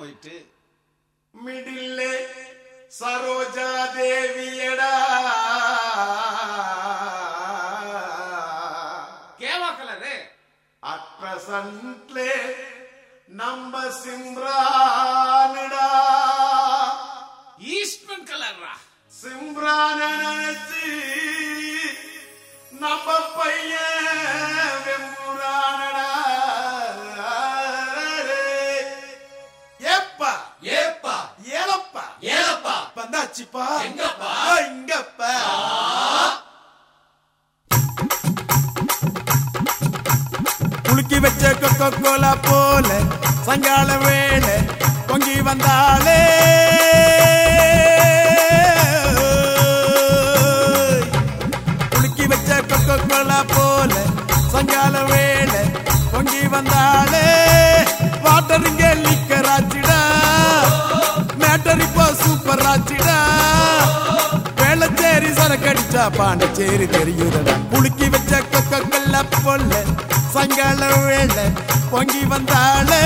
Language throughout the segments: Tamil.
போயிட்டு. மிடில்லே சரோஜா தேவியடா. கேவா கலரு. அட் பிரசன்ட்லே நம்ம சிம்ரானுடா. ஈஸ்ட்மன் கலர்ரா. சிம்ரான குலுக்கி வச்ச கொக்கோ கோலா போல சங்கால வேளை பொங்கி வந்தாளே குலுக்கி வச்ச கொக்கோ கோலா போல சங்கால வேளை பொங்கி வந்தாளே வாட்டருங்க சரக்கடிச்சா பாண்டச்சேரி தெரியுதடா. குலுக்கி வச்ச கொக்க கல்ல பொல்ல சங்கால வேளை பொங்கி வந்தாளே.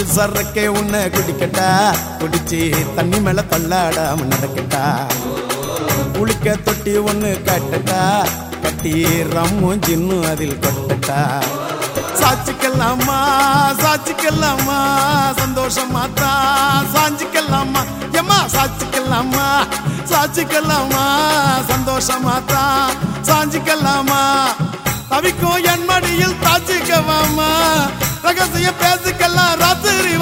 காட்டில் சரக்கே உன்னை குடிக்கட்டா? குடிச்சு தண்ணி மேல தள்ளாடாம நடக்கட்டா? குளிக்க தொட்டி ஒன்று கட்டட்டா? கட்டி ரம்மும் ஜின்னும் அதில் கொட்டட்டா? சாச்சிக்கலாமா சாச்சிக்கலாமா சந்தோஷமா தான் சாஞ்சிக்கலாமா? எம்மா சாச்சிக்கலாமா சாச்சிக்கலாமா சந்தோஷமா தான் சாஞ்சிக்கலாமா? தவிக்கும் என் மடியில் தாச்சிக்கவாமா ரகசியம் பேசிக்கலாம் ராத்திரி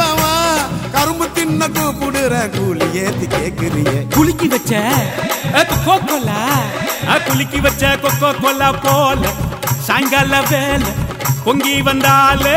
கரும்பு தின்ன கூப்பிடுற கூலி ஏத்தி கேக்குறிய. குலுக்கி வச்ச கொக்கோ கோலா குலுக்கி வச்ச கொக்கோ கோலா போல சாயங்கால வேலை பொங்கி வந்தாலே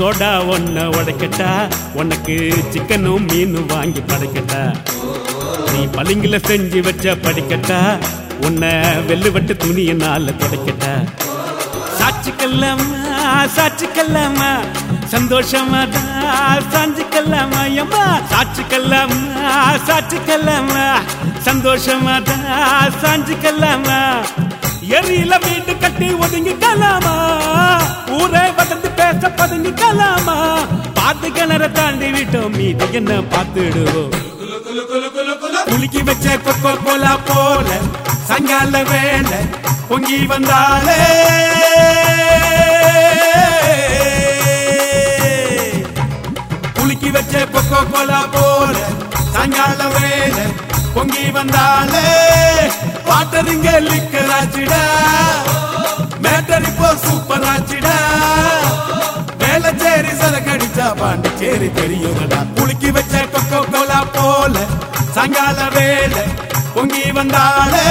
சோடா ஒன்ன உடைக்கட்டா? உனக்கு சிக்கனும் மீனும் வாங்கி படைக்கட்டா? நீ பளிங்குல செஞ்சு வச்ச படிக்கட்டா? உன்னை வெள்ளுவட்டு துணியினால துடைக்கட்டா? சாட்சிக்கல்லாமா சாட்சிக்கல்லாமா சந்தோஷமா தான் சாஞ்சிக்கல்லாமா எம்மா. சாட்சிக்கல்லாமா சாட்சிக்கல்லாமா சந்தோஷமா தான் சாஞ்சிக்கல்லாமா எரியில வீடு கட்டி ஒதுங்கிக்கலாமா ஊரே வளர்ந்து பேச பதுங்கிக்கலாமா பார்த்து கிணற தாண்டி விட்டோம் மீது என்ன பார்த்துடுவோம்? குலுக்கி வச்ச கொக்கோ கோலா போல சங்கால வேலை பொங்கி வந்தாலே. குலுக்கி வச்ச கொக்கோ கோலா போல சங்கால வேலை பொங்கி வந்தாளே வாட்டருங்க லிக்கராச்சிடா மேட்டரி போ சூப்பர் ஆச்சிடா வேளச்சேரி சரக்கடிச்சா பாண்டிச்சேரி தெரியுதடா குலுக்கி வச்ச கொக்கோ கோலா போல சங்கால வேலை பொங்கி வந்தாலே